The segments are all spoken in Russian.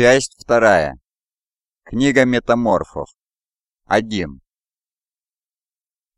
Часть вторая. Книга метаморфов. 1.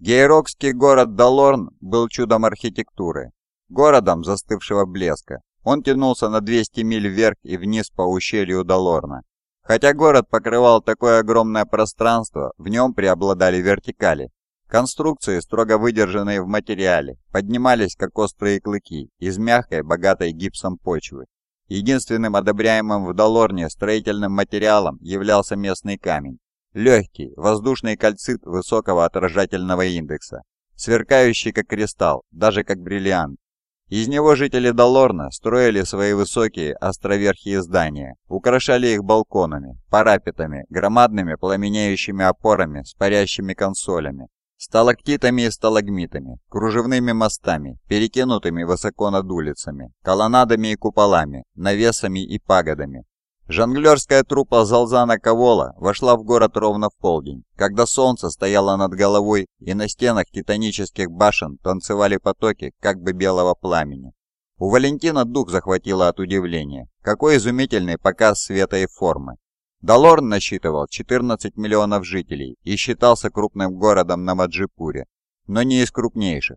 Гейрокский город Далорн был чудом архитектуры, городом застывшего блеска. Он тянулся на 200 миль вверх и вниз по ущелью Далорна. Хотя город покрывал такое огромное пространство, в нем преобладали вертикали. Конструкции, строго выдержанные в материале, поднимались как острые клыки из мягкой, богатой гипсом почвы. Единственным одобряемым в Долорне строительным материалом являлся местный камень. Легкий, воздушный кальцит высокого отражательного индекса, сверкающий как кристалл, даже как бриллиант. Из него жители Долорна строили свои высокие островерхие здания, украшали их балконами, парапетами, громадными пламенеющими опорами с парящими консолями, сталактитами и сталагмитами, кружевными мостами, перекинутыми высоко над улицами, колоннадами и куполами, навесами и пагодами. Жонглерская труппа Залзана Кавола вошла в город ровно в полдень, когда солнце стояло над головой и на стенах титанических башен танцевали потоки как бы белого пламени. У Валентина дух захватило от удивления. Какой изумительный показ света и формы. Далорн насчитывал 14 миллионов жителей и считался крупным городом на Маджипуре, но не из крупнейших.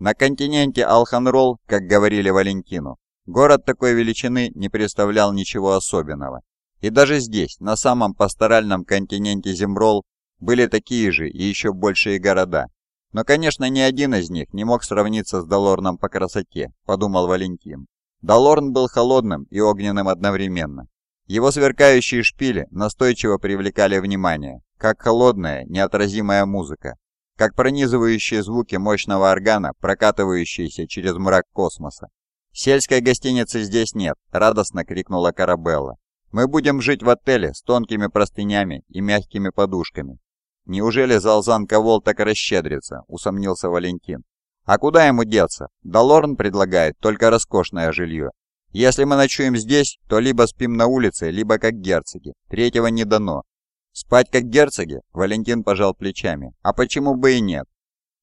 На континенте Алханрол, как говорили Валентину, город такой величины не представлял ничего особенного. И даже здесь, на самом пасторальном континенте Земрол, были такие же и еще большие города. Но, конечно, ни один из них не мог сравниться с Далорном по красоте, подумал Валентин. Далорн был холодным и огненным одновременно. Его сверкающие шпили настойчиво привлекали внимание, как холодная, неотразимая музыка, как пронизывающие звуки мощного органа, прокатывающиеся через мрак космоса. «Сельской гостиницы здесь нет!» – радостно крикнула Карабелла. «Мы будем жить в отеле с тонкими простынями и мягкими подушками». «Неужели Залзан Ковол так расщедрится?» – усомнился Валентин. «А куда ему деться? Далорн предлагает только роскошное жилье, если мы ночуем здесь, то либо спим на улице, либо как герцоги. Третьего не дано. Спать как герцоги? Валентин пожал плечами. А почему бы и нет?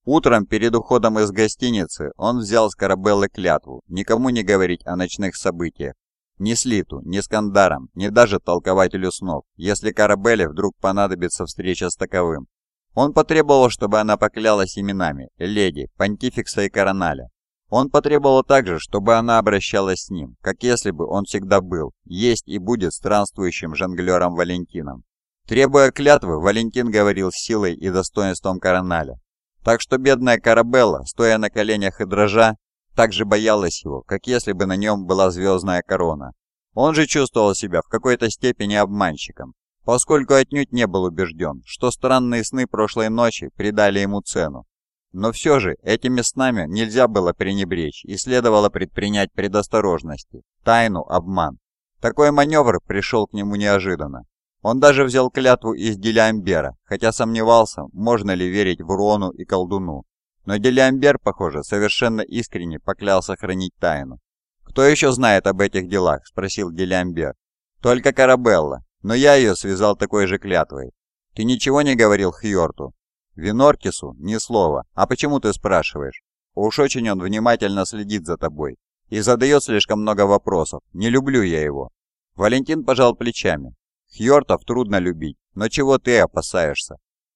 Утром перед уходом из гостиницы он взял с Карабеллы клятву никому не говорить о ночных событиях. Ни Слиту, ни Скандарам, ни даже толкователю снов, если Карабелле вдруг понадобится встреча с таковым. Он потребовал, чтобы она поклялась именами леди, понтификса и короналя, он потребовал также, чтобы она обращалась с ним, как если бы он всегда был, есть и будет странствующим жонглером Валентином. Требуя клятвы, Валентин говорил с силой и достоинством Короналя. Так что бедная Карабелла, стоя на коленях и дрожа, также боялась его, как если бы на нем была звездная корона. Он же чувствовал себя в какой-то степени обманщиком, поскольку отнюдь не был убежден, что странные сны прошлой ночи придали ему цену, но все же этими снами нельзя было пренебречь и следовало предпринять предосторожности, тайну, обман. Такой маневр пришел к нему неожиданно. Он даже взял клятву из Делямбера, хотя сомневался, можно ли верить в Рону и колдуну. Но Делямбер, похоже, совершенно искренне поклялся хранить тайну. «Кто еще знает об этих делах?» – спросил Делямбер. «Только Карабелла, но я ее связал такой же клятвой. Ты ничего не говорил Хьорту?» Виноркису ни слова. А почему ты спрашиваешь? Уж очень он внимательно следит за тобой и задает слишком много вопросов. Не люблю я его. Валентин пожал плечами. Хьортов трудно любить, но чего ты опасаешься?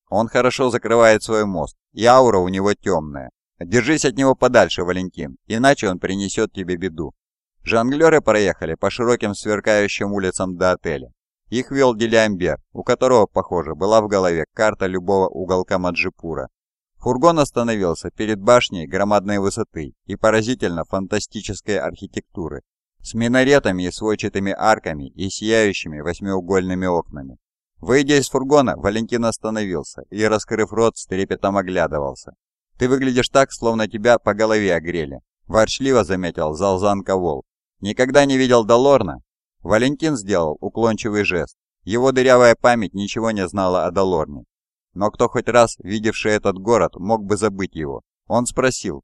Он хорошо закрывает свой мост, и аура у него темная. Держись от него подальше, Валентин, иначе он принесет тебе беду. Жонглеры проехали по широким сверкающим улицам до отеля. Их вел Делямбер, у которого, похоже, была в голове карта любого уголка Маджипура. Фургон остановился перед башней громадной высоты и поразительно фантастической архитектуры, с минаретами и сводчатыми арками и сияющими восьмиугольными окнами. Выйдя из фургона, Валентин остановился и, раскрыв рот, с трепетом оглядывался. «Ты выглядишь так, словно тебя по голове огрели», – ворчливо заметил Залзан Ковол. «Никогда не видел Долорна?» Валентин сделал уклончивый жест. Его дырявая память ничего не знала о Долорне. Но кто хоть раз, видевший этот город, мог бы забыть его? Он спросил,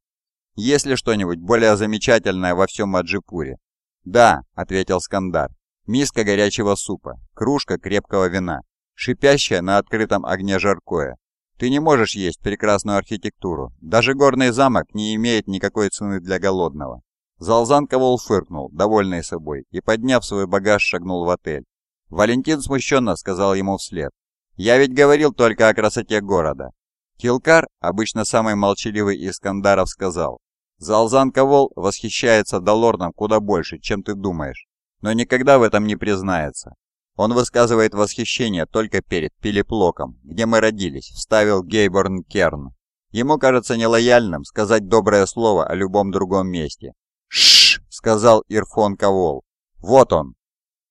есть ли что-нибудь более замечательное во всем Маджипуре? «Да», — ответил Скандар. «Миска горячего супа, кружка крепкого вина, шипящая на открытом огне жаркое. Ты не можешь есть прекрасную архитектуру. Даже горный замок не имеет никакой цены для голодного. Залзан Ковол фыркнул, довольный собой, и, подняв свой багаж, шагнул в отель. Валентин смущенно сказал ему вслед. «Я ведь говорил только о красоте города». Килкар, обычно самый молчаливый из скандаров, сказал. «Залзан Ковол восхищается Долорном куда больше, чем ты думаешь, но никогда в этом не признается. Он высказывает восхищение только перед Пилиплоком, где мы родились», — вставил Гейборн Керн. Ему кажется нелояльным сказать доброе слово о любом другом месте. Сказал Ирфон Ковол. «Вот он!»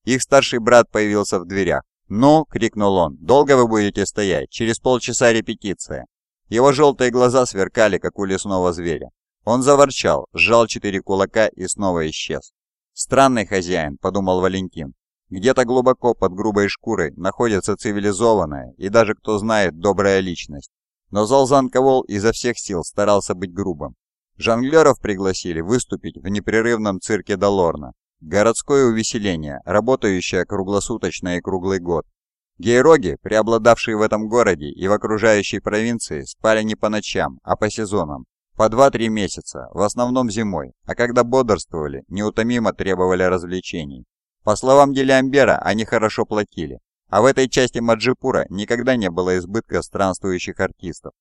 Их старший брат появился в дверях. «Ну!» — крикнул он. «Долго вы будете стоять? Через полчаса репетиция!» Его желтые глаза сверкали, как у лесного зверя. Он заворчал, сжал четыре кулака и снова исчез. «Странный хозяин», — подумал Валентин. «Где-то глубоко под грубой шкурой находится цивилизованная и даже, кто знает, добрая личность». Но Залзан Ковол изо всех сил старался быть грубым. Жонглеров пригласили выступить в непрерывном цирке Долорна. Городское увеселение, работающее круглосуточно и круглый год. Гейроги, преобладавшие в этом городе и в окружающей провинции, спали не по ночам, а по сезонам. По 2-3 месяца, в основном зимой, а когда бодрствовали, неутомимо требовали развлечений. По словам Делиамбера, они хорошо платили, а в этой части Маджипура никогда не было избытка странствующих артистов.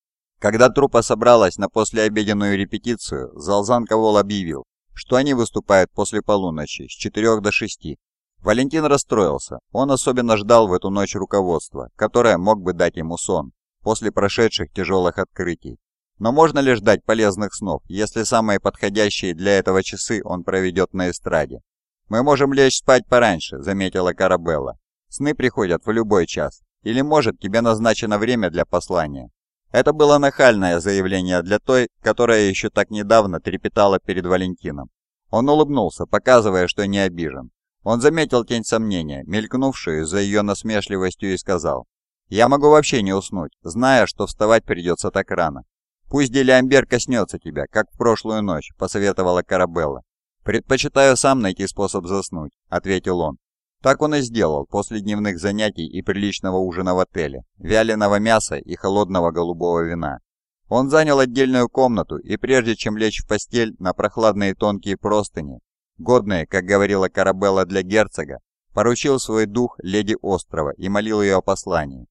Когда труппа собралась на послеобеденную репетицию, Залзан Ковол объявил, что они выступают после полуночи, с 4 до 6. Валентин расстроился. Он особенно ждал в эту ночь руководства, которое мог бы дать ему сон после прошедших тяжелых открытий. Но можно ли ждать полезных снов, если самые подходящие для этого часы он проведет на эстраде? «Мы можем лечь спать пораньше», — заметила Карабелла. «Сны приходят в любой час. Или, может, тебе назначено время для послания?» Это было нахальное заявление для той, которая еще так недавно трепетала перед Валентином. Он улыбнулся, показывая, что не обижен. Он заметил тень сомнения, мелькнувшую за ее насмешливостью, и сказал, «Я могу вообще не уснуть, зная, что вставать придется так рано. Пусть Делиамбер коснется тебя, как в прошлую ночь», — посоветовала Карабелла. «Предпочитаю сам найти способ заснуть», — ответил он. Так он и сделал после дневных занятий и приличного ужина в отеле, вяленого мяса и холодного голубого вина. Он занял отдельную комнату и прежде чем лечь в постель на прохладные тонкие простыни, годные, как говорила Карабелла для герцога, поручил свой дух леди острова и молил ее о послании.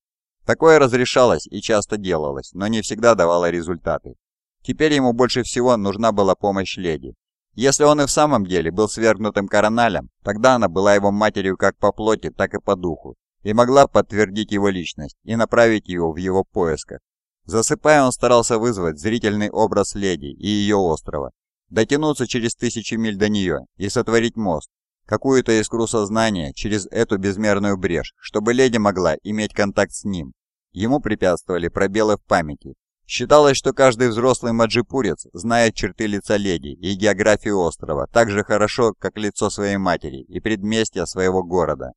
Такое разрешалось и часто делалось, но не всегда давало результаты. Теперь ему больше всего нужна была помощь леди, если он и в самом деле был свергнутым короналем, тогда она была его матерью как по плоти, так и по духу, и могла подтвердить его личность и направить его в его поисках. Засыпая, он старался вызвать зрительный образ леди и ее острова, дотянуться через тысячи миль до нее и сотворить мост, какую-то искру сознания через эту безмерную брешь, чтобы леди могла иметь контакт с ним. Ему препятствовали пробелы в памяти, Считалось, что каждый взрослый маджипурец знает черты лица леди и географию острова так же хорошо, как лицо своей матери и предместья своего города.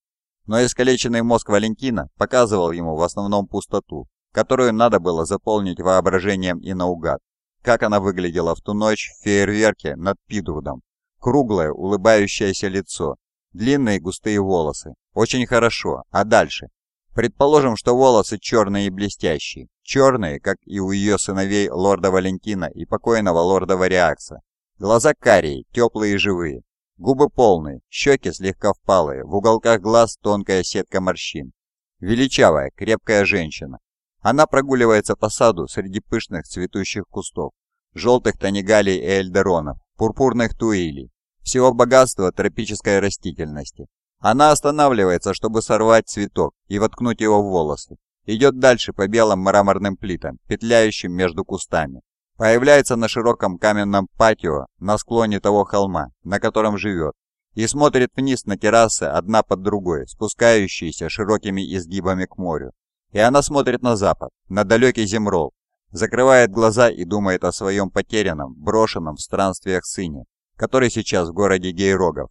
Но искалеченный мозг Валентина показывал ему в основном пустоту, которую надо было заполнить воображением и наугад. Как она выглядела в ту ночь в фейерверке над Пидрудом. Круглое, улыбающееся лицо, длинные густые волосы. Очень хорошо. А дальше? Предположим, что волосы черные и блестящие, черные, как и у ее сыновей лорда Валентина и покойного лорда Вариакса. Глаза карие, теплые и живые, губы полные, щеки слегка впалые, в уголках глаз тонкая сетка морщин. Величавая, крепкая женщина. Она прогуливается по саду среди пышных цветущих кустов, желтых танигалей и эльдеронов, пурпурных туилей, всего богатства тропической растительности, она останавливается, чтобы сорвать цветок и воткнуть его в волосы. Идет дальше по белым мраморным плитам, петляющим между кустами. Появляется на широком каменном патио на склоне того холма, на котором живет, и смотрит вниз на террасы одна под другой, спускающиеся широкими изгибами к морю. И она смотрит на запад, на далекий Земрол, закрывает глаза и думает о своем потерянном, брошенном в странствиях сыне, который сейчас в городе Гейрогов,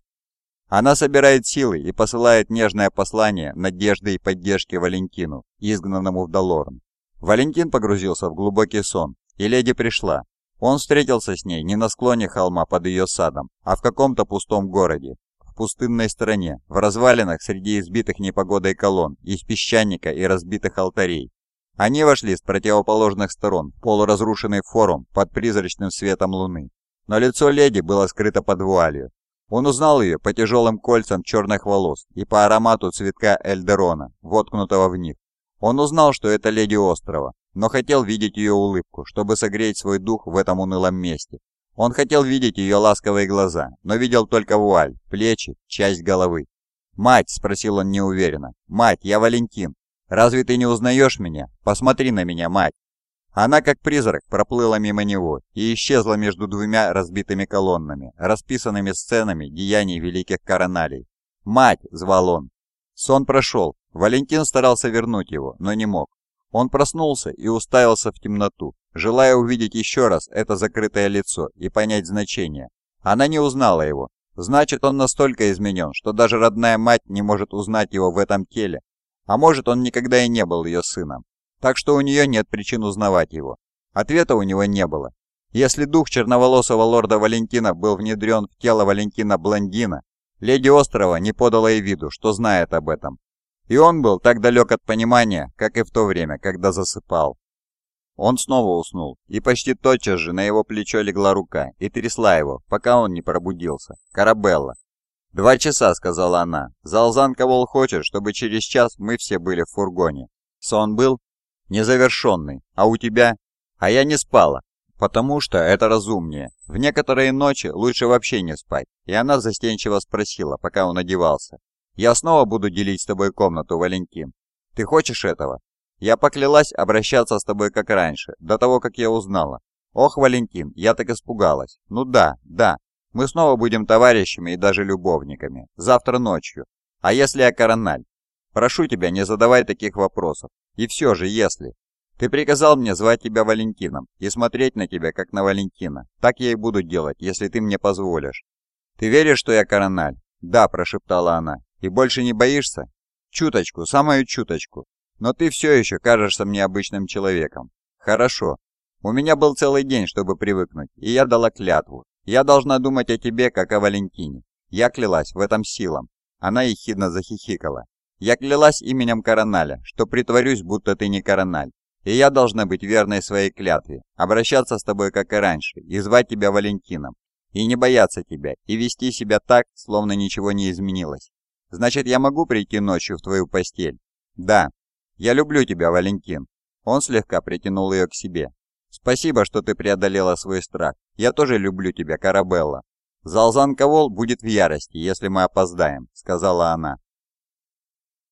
она собирает силы и посылает нежное послание надежды и поддержки Валентину, изгнанному в Долорн. Валентин погрузился в глубокий сон, и леди пришла. Он встретился с ней не на склоне холма под ее садом, а в каком-то пустом городе, в пустынной стороне, в развалинах среди избитых непогодой колонн, из песчаника и разбитых алтарей. Они вошли с противоположных сторон в полуразрушенный форум под призрачным светом луны. Но лицо леди было скрыто под вуалью, Он узнал ее по тяжелым кольцам черных волос и по аромату цветка Эльдерона, воткнутого в них. Он узнал, что это леди острова, но хотел видеть ее улыбку, чтобы согреть свой дух в этом унылом месте. Он хотел видеть ее ласковые глаза, но видел только вуаль, плечи, часть головы. «Мать!» – спросил он неуверенно. «Мать, я Валентин. Разве ты не узнаешь меня? Посмотри на меня, мать!» Она, как призрак, проплыла мимо него и исчезла между двумя разбитыми колоннами, расписанными сценами деяний великих короналей. «Мать!» — звал он. Сон прошел. Валентин старался вернуть его, но не мог. Он проснулся и уставился в темноту, желая увидеть еще раз это закрытое лицо и понять значение. Она не узнала его. Значит, он настолько изменен, что даже родная мать не может узнать его в этом теле. А может, он никогда и не был ее сыном так что у нее нет причин узнавать его. Ответа у него не было. Если дух черноволосого лорда Валентина был внедрен в тело Валентина Блондина, леди острова не подала и виду, что знает об этом. И он был так далек от понимания, как и в то время, когда засыпал. Он снова уснул, и почти тотчас же на его плечо легла рука и трясла его, пока он не пробудился. «Карабелла!» «Два часа», — сказала она. «Залзан Ковол хочет, чтобы через час мы все были в фургоне». Сон был? Незавершенный, а у тебя? А я не спала, потому что это разумнее. В некоторые ночи лучше вообще не спать. И она застенчиво спросила, пока он одевался. Я снова буду делить с тобой комнату, Валентин. Ты хочешь этого? Я поклялась обращаться с тобой как раньше, до того, как я узнала. Ох, Валентин, я так испугалась. Ну да, да. Мы снова будем товарищами и даже любовниками. Завтра ночью. А если я корональ? Прошу тебя, не задавай таких вопросов. И все же, если... Ты приказал мне звать тебя Валентином и смотреть на тебя, как на Валентина. Так я и буду делать, если ты мне позволишь. Ты веришь, что я корональ? Да, прошептала она. И больше не боишься? Чуточку, самую чуточку. Но ты все еще кажешься мне обычным человеком. Хорошо. У меня был целый день, чтобы привыкнуть, и я дала клятву. Я должна думать о тебе, как о Валентине. Я клялась в этом силам. Она ехидно захихикала. Я клялась именем Короналя, что притворюсь, будто ты не Корональ. И я должна быть верной своей клятве, обращаться с тобой, как и раньше, и звать тебя Валентином, и не бояться тебя, и вести себя так, словно ничего не изменилось. Значит, я могу прийти ночью в твою постель? Да. Я люблю тебя, Валентин. Он слегка притянул ее к себе. Спасибо, что ты преодолела свой страх. Я тоже люблю тебя, Карабелла. Залзан Ковол будет в ярости, если мы опоздаем, сказала она.